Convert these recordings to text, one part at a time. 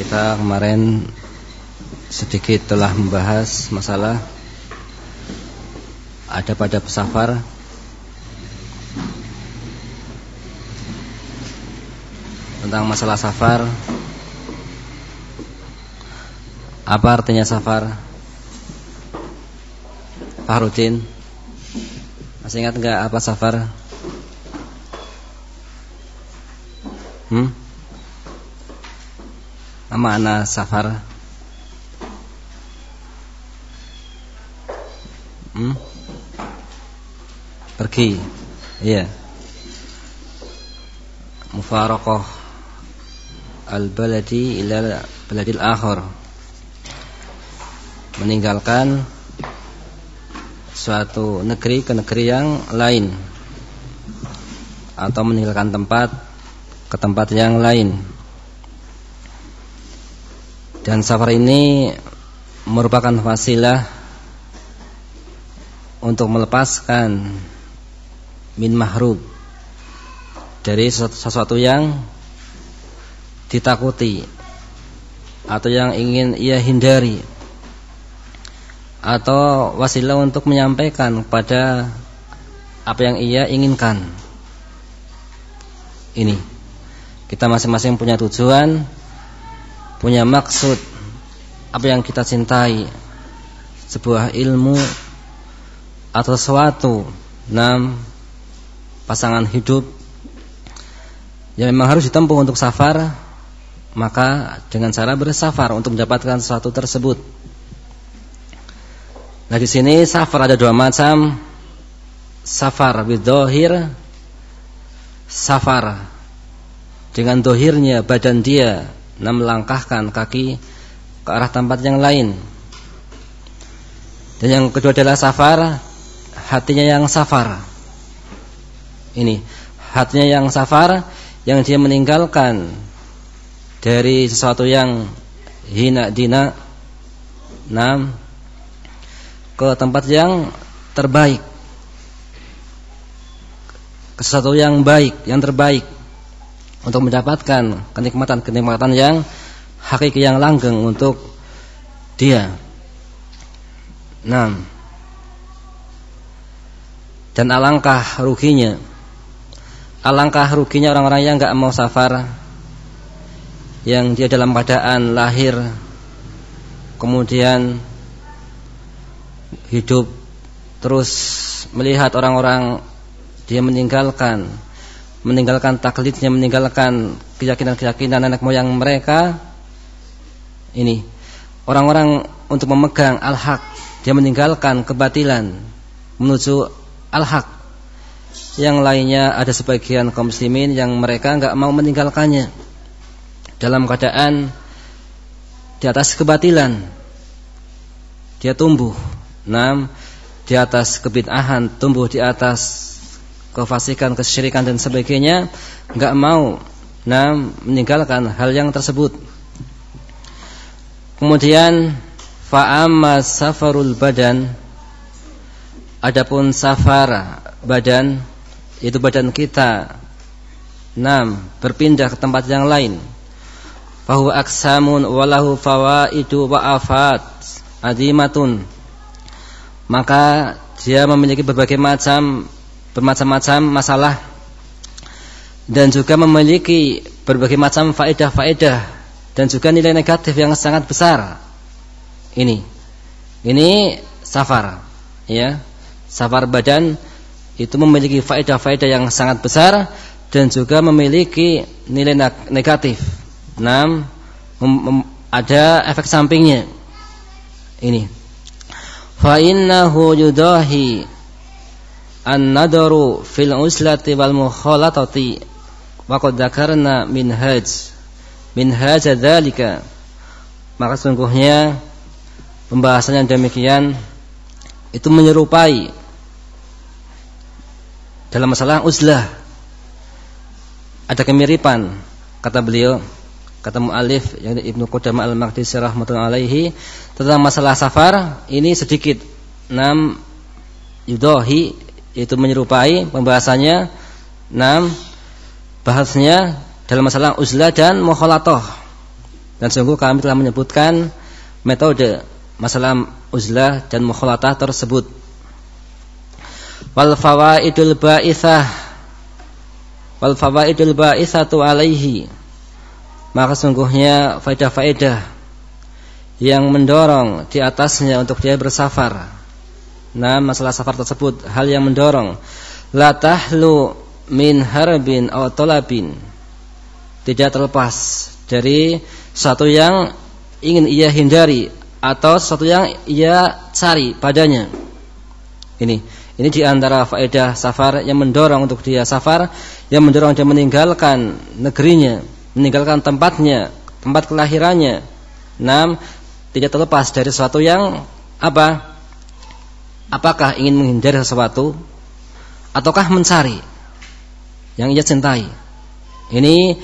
Kita kemarin sedikit telah membahas masalah ada pada pesafar. Tentang masalah safar. Apa artinya safar? Fahrudin masih ingat enggak apa safar? Hmm apa makna safar. Hmm? pergi. Iya. Mufaraqah al-baladi ila baladil akhir meninggalkan suatu negeri ke negeri yang lain. Atau meninggalkan tempat ke tempat yang lain dan safar ini merupakan wasilah untuk melepaskan min mahrub dari sesuatu yang ditakuti atau yang ingin ia hindari atau wasilah untuk menyampaikan kepada apa yang ia inginkan. Ini kita masing-masing punya tujuan punya maksud apa yang kita cintai sebuah ilmu atau sesuatu. Enam pasangan hidup. Yang memang harus ditempuh untuk safar maka dengan cara bersafar untuk mendapatkan sesuatu tersebut. Nah di sini safar ada dua macam. Safar bidohir safar dengan dohirnya badan dia nah melangkahkan kaki ke arah tempat yang lain. Dan yang kedua adalah safar, hatinya yang safar. Ini, hatinya yang safar yang dia meninggalkan dari sesuatu yang hina dina nam ke tempat yang terbaik ke sesuatu yang baik, yang terbaik untuk mendapatkan kenikmatan-kenikmatan yang hakiki yang langgeng untuk dia. Nah, dan alangkah ruginya, alangkah ruginya orang-orang yang nggak mau safar, yang dia dalam keadaan lahir, kemudian hidup terus melihat orang-orang dia meninggalkan meninggalkan taklidnya, meninggalkan keyakinan-keyakinan nenek moyang mereka. Ini orang-orang untuk memegang al-haq, dia meninggalkan kebatilan menuju al-haq. Yang lainnya ada sebagian kaum muslimin yang mereka enggak mau meninggalkannya dalam keadaan di atas kebatilan. Dia tumbuh, enam di atas kebid'ahan, tumbuh di atas kefasikan, kesyirikan dan sebagainya, enggak mau nah meninggalkan hal yang tersebut. Kemudian fa'amma safarul badan adapun safar badan itu badan kita enam berpindah ke tempat yang lain bahwa aksamun walahu fawaidu wa afat adimatun maka dia memiliki berbagai macam bermacam-macam masalah dan juga memiliki berbagai macam faedah-faedah dan juga nilai negatif yang sangat besar. Ini. Ini safar, ya. Safar badan itu memiliki faedah-faedah yang sangat besar dan juga memiliki nilai negatif. Enam, ada efek sampingnya. Ini. Fa innahu yudahi an-nadaru fil uslati wal mukhalatati. Wa qad dzakarna minhaj. Minhaj dzalika. Maka sungguhnya pembahasan yang demikian itu menyerupai dalam masalah uzlah ada kemiripan kata beliau kata muallif yang Ibnu Qudamah Al-Maqdisi rahmatullahi alaihi tentang masalah safar ini sedikit. Enam yudahi itu menyerupai pembahasannya enam bahasnya dalam masalah uzlah dan mukhalatoh Dan sungguh kami telah menyebutkan metode masalah uzlah dan mukhalatah tersebut. Wal fawaidul ba'itsah wal fawaidul ba'itsatu alaihi. Maka sungguhnya faedah-faedah yang mendorong di atasnya untuk dia bersafar. Nah, masalah safar tersebut hal yang mendorong la tahlu min harbin aw talabin. Tidak terlepas dari satu yang ingin ia hindari atau sesuatu yang ia cari padanya. Ini, ini di antara faedah safar yang mendorong untuk dia safar, yang mendorong dia meninggalkan negerinya, meninggalkan tempatnya, tempat kelahirannya. Enam, tidak terlepas dari sesuatu yang apa? Apakah ingin menghindari sesuatu? Ataukah mencari yang ia cintai? Ini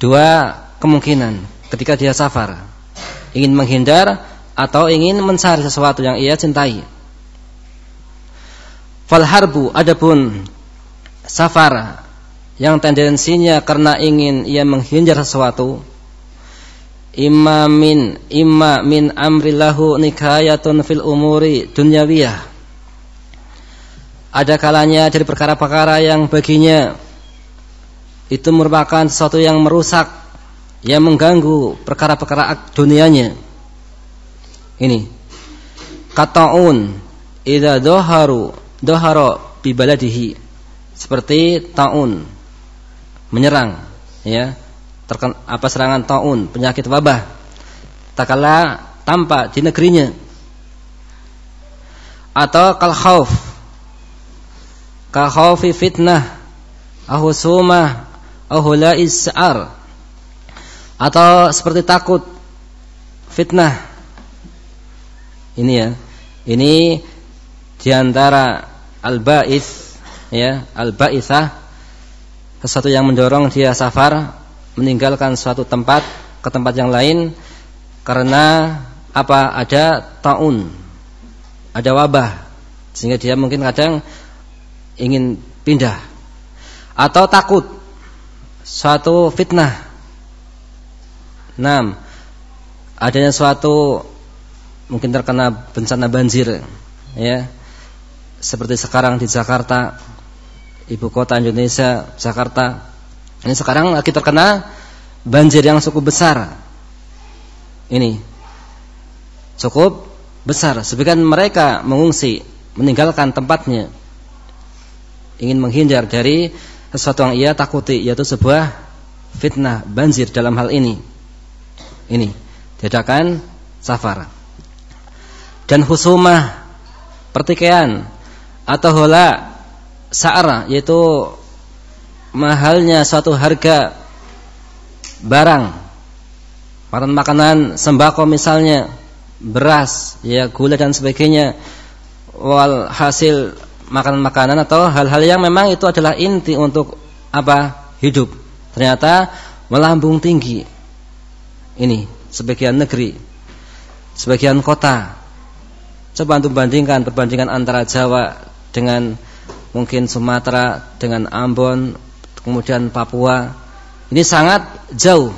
dua kemungkinan ketika dia safar. Ingin menghindar atau ingin mencari sesuatu yang ia cintai. Fal harbu adapun safar yang tendensinya karena ingin ia menghindar sesuatu imma min imma min amrillahu nikayatun fil umuri dunyawiyah ada kalanya dari perkara-perkara yang baginya itu merupakan sesuatu yang merusak yang mengganggu perkara-perkara dunianya. Ini. Kataun idza doharu doharo bi baladihi. Seperti taun menyerang ya. Terken, apa serangan taun penyakit wabah. Tak kala tampak di negerinya. Atau kal khauf ka khaufi fitnah ahusumah ahulais sa'ar atau seperti takut fitnah. Ini ya. Ini di antara al-ba'is ya al-ba'isah sesuatu yang mendorong dia safar meninggalkan suatu tempat ke tempat yang lain karena apa? Ada taun ada wabah. Sehingga dia mungkin kadang ingin pindah atau takut suatu fitnah Nah, adanya suatu mungkin terkena bencana banjir, ya, seperti sekarang di Jakarta, ibu kota Indonesia, Jakarta. Ini sekarang lagi terkena banjir yang cukup besar. Ini cukup besar. Sebagian mereka mengungsi, meninggalkan tempatnya, ingin menghindar dari sesuatu yang ia takuti, yaitu sebuah fitnah banjir dalam hal ini. Ini diadakan safar. Dan husumah pertikaian atau hola sa'ra yaitu mahalnya suatu harga barang makanan makanan sembako misalnya beras ya gula dan sebagainya wal hasil makanan-makanan atau hal-hal yang memang itu adalah inti untuk apa hidup ternyata melambung tinggi ini sebagian negeri, sebagian kota. Coba untuk bandingkan perbandingan antara Jawa dengan mungkin Sumatera dengan Ambon, kemudian Papua. Ini sangat jauh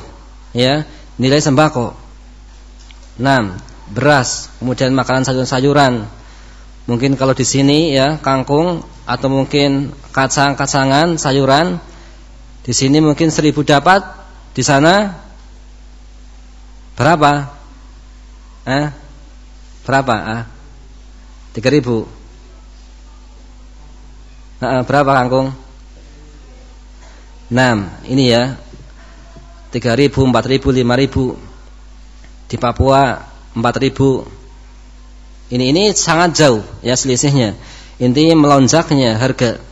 ya nilai sembako. 6. Beras, kemudian makanan sayur-sayuran. Mungkin kalau di sini ya kangkung atau mungkin kacang-kacangan, sayuran. Di sini mungkin seribu dapat, di sana Berapa? Eh? Berapa? Ah? Tiga ribu. Nah, berapa kangkung? Enam. Ini ya. Tiga ribu, empat ribu, lima ribu. Di Papua empat ribu. Ini ini sangat jauh ya selisihnya. Intinya melonjaknya harga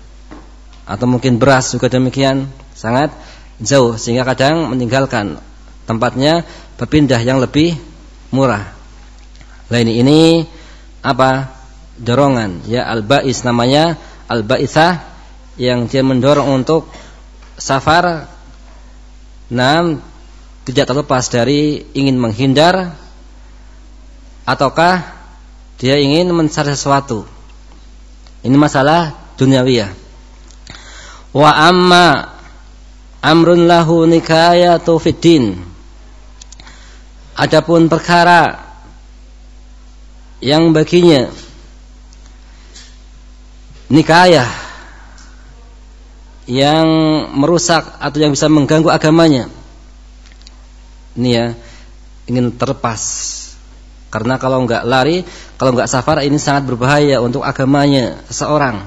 atau mungkin beras juga demikian sangat jauh sehingga kadang meninggalkan tempatnya berpindah yang lebih murah. Lain ini apa? Dorongan ya al-bais namanya al-baisah yang dia mendorong untuk safar nam tidak terlepas dari ingin menghindar ataukah dia ingin mencari sesuatu. Ini masalah duniawiyah. Wa amma amrun lahu nikayatu fiddin Adapun perkara yang baginya nikayah yang merusak atau yang bisa mengganggu agamanya ini ya ingin terlepas karena kalau nggak lari kalau nggak safar ini sangat berbahaya untuk agamanya seseorang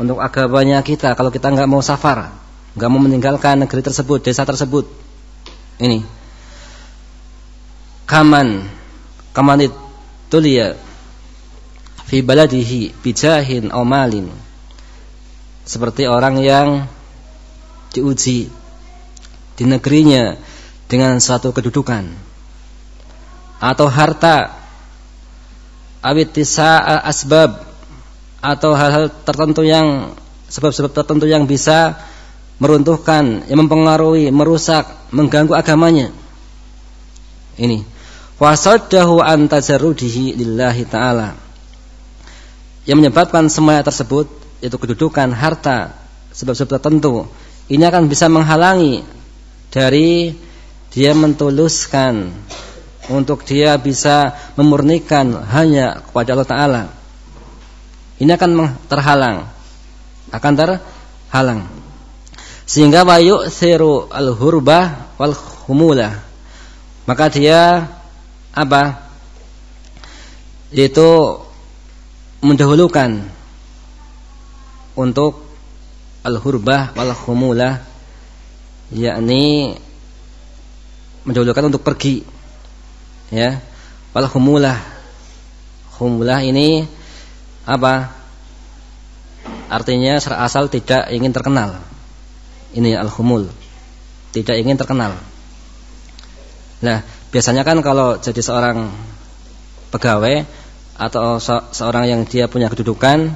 untuk agamanya kita. Kalau kita nggak mau safar nggak mau meninggalkan negeri tersebut desa tersebut ini. Kaman kaman itu liya fi baladihi bijahin aw malin. Seperti orang yang diuji di negerinya dengan suatu kedudukan atau harta awitisa asbab atau hal-hal tertentu yang sebab-sebab tertentu yang bisa meruntuhkan, yang mempengaruhi, merusak, mengganggu agamanya. Ini. Wasaddahu an tajarrudihi lillahi ta'ala. Yang menyebabkan semua tersebut itu kedudukan, harta, sebab-sebab tertentu. Ini akan bisa menghalangi dari dia mentuluskan untuk dia bisa memurnikan hanya kepada Allah Ta'ala. Ini akan terhalang akan terhalang. Sehingga wayu seru al hurbah wal humulah maka dia apa? Itu mendahulukan untuk al hurbah wal humulah yakni mendahulukan untuk pergi ya wal humulah humulah ini apa? Artinya asal tidak ingin terkenal. Ini al-humul. Tidak ingin terkenal. Nah, biasanya kan kalau jadi seorang pegawai atau se seorang yang dia punya kedudukan,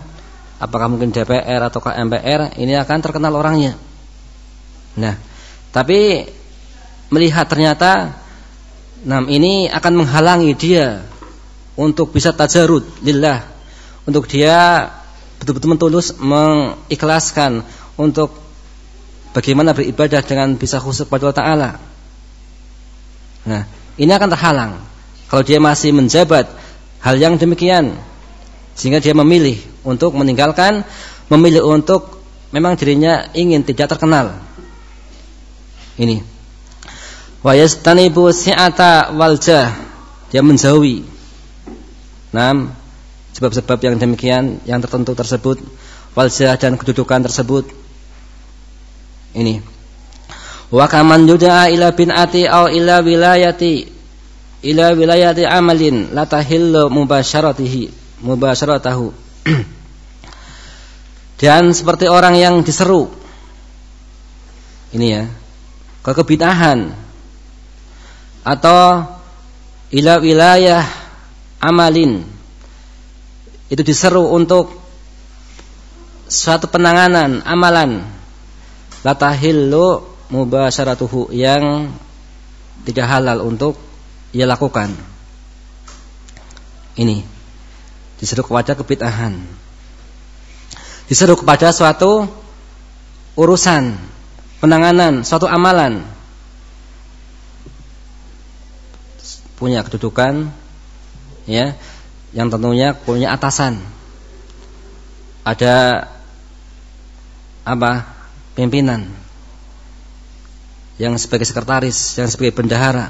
apakah mungkin DPR atau MPR, ini akan terkenal orangnya. Nah, tapi melihat ternyata Nah, ini akan menghalangi dia untuk bisa tajarud lillah untuk dia betul-betul mentulus mengikhlaskan untuk bagaimana beribadah dengan bisa khusus kepada Allah Taala. Nah, ini akan terhalang kalau dia masih menjabat hal yang demikian sehingga dia memilih untuk meninggalkan, memilih untuk memang dirinya ingin tidak terkenal. Ini. Wa yastanibu si'ata waljah. Dia menjauhi. Nah, sebab-sebab yang demikian yang tertentu tersebut waljah dan kedudukan tersebut. Ini. Wa kaman yuda'a ila bin'ati au ila wilayati ila wilayati amalin la tahillu mubasyaratihi mubasyaratahu dan seperti orang yang diseru. Ini ya. Ke kebitahan atau ila wilayah amalin itu diseru untuk suatu penanganan amalan latahillu mubasyaratuhu yang tidak halal untuk ia lakukan. Ini diseru kepada kebid'ahan. Diseru kepada suatu urusan, penanganan, suatu amalan. Punya kedudukan ya, yang tentunya punya atasan. Ada apa? pimpinan yang sebagai sekretaris, yang sebagai bendahara.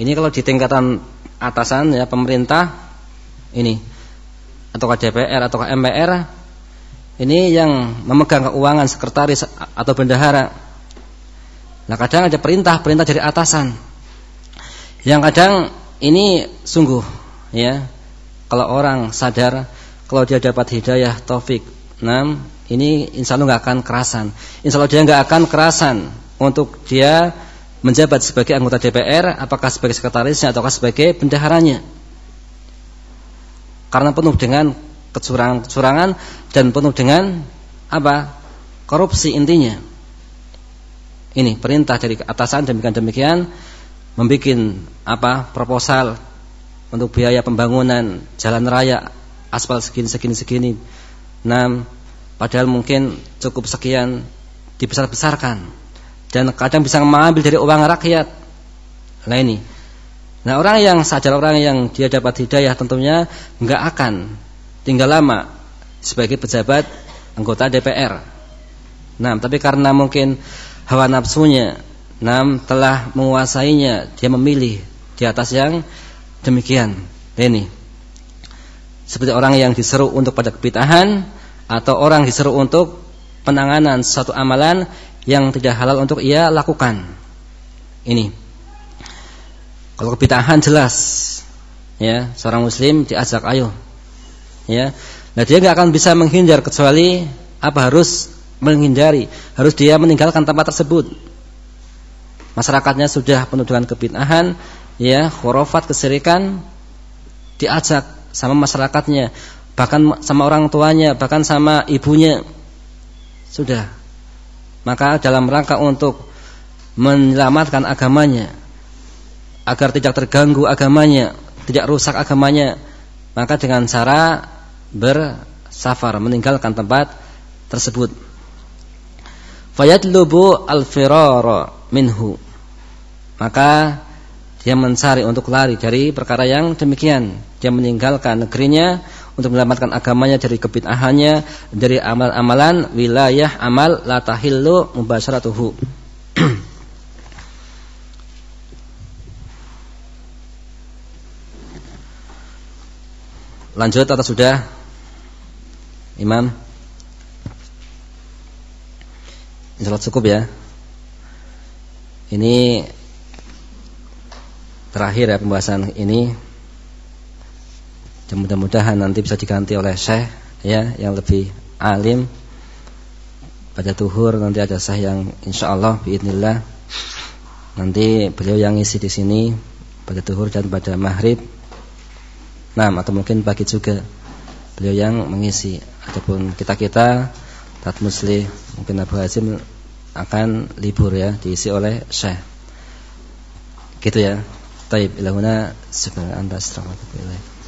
Ini kalau di tingkatan atasan ya pemerintah ini atau DPR atau MPR ini yang memegang keuangan sekretaris atau bendahara. Nah kadang ada perintah perintah dari atasan. Yang kadang ini sungguh ya. Kalau orang sadar kalau dia dapat hidayah taufik enam ini insya Allah nggak akan kerasan. Insya Allah dia nggak akan kerasan untuk dia menjabat sebagai anggota DPR apakah sebagai sekretarisnya ataukah sebagai bendaharanya. Karena penuh dengan kecurangan-kecurangan dan penuh dengan apa? Korupsi intinya. Ini perintah dari atasan demikian demikian membuat apa proposal untuk biaya pembangunan jalan raya aspal segini segini segini. Nah, padahal mungkin cukup sekian dibesar-besarkan dan kadang bisa mengambil dari uang rakyat. Nah ini Nah orang yang sadar orang yang dia dapat hidayah tentunya nggak akan tinggal lama sebagai pejabat anggota DPR. Nah tapi karena mungkin hawa nafsunya, nah telah menguasainya, dia memilih di atas yang demikian. Ini seperti orang yang diseru untuk pada kebitahan atau orang diseru untuk penanganan satu amalan yang tidak halal untuk ia lakukan. Ini kalau kebitahan jelas, ya seorang muslim diajak ayo, ya. Nah dia nggak akan bisa menghindar kecuali apa harus menghindari, harus dia meninggalkan tempat tersebut. Masyarakatnya sudah penuh dengan kebitahan, ya khurafat kesirikan, diajak sama masyarakatnya, bahkan sama orang tuanya, bahkan sama ibunya, sudah. Maka dalam rangka untuk menyelamatkan agamanya, agar tidak terganggu agamanya, tidak rusak agamanya, maka dengan cara bersafar meninggalkan tempat tersebut. Fayatlubu al-firara minhu. Maka dia mencari untuk lari dari perkara yang demikian. Dia meninggalkan negerinya untuk menyelamatkan agamanya dari kebid'ahannya, dari amal-amalan wilayah amal la tahillu mubasyaratuhu. Lanjut atau sudah? Imam? Insyaallah cukup ya. Ini terakhir ya pembahasan ini. Mudah-mudahan nanti bisa diganti oleh Syekh ya yang lebih alim. Pada tuhur nanti ada Syekh yang insyaallah biidznillah nanti beliau yang ngisi di sini pada tuhur dan pada maghrib Nah, atau mungkin pagi juga beliau yang mengisi ataupun kita-kita tat muslim mungkin Abu Hazim akan libur ya diisi oleh Syekh. Gitu ya. Taib ilahuna subhanallahi astaghfiruka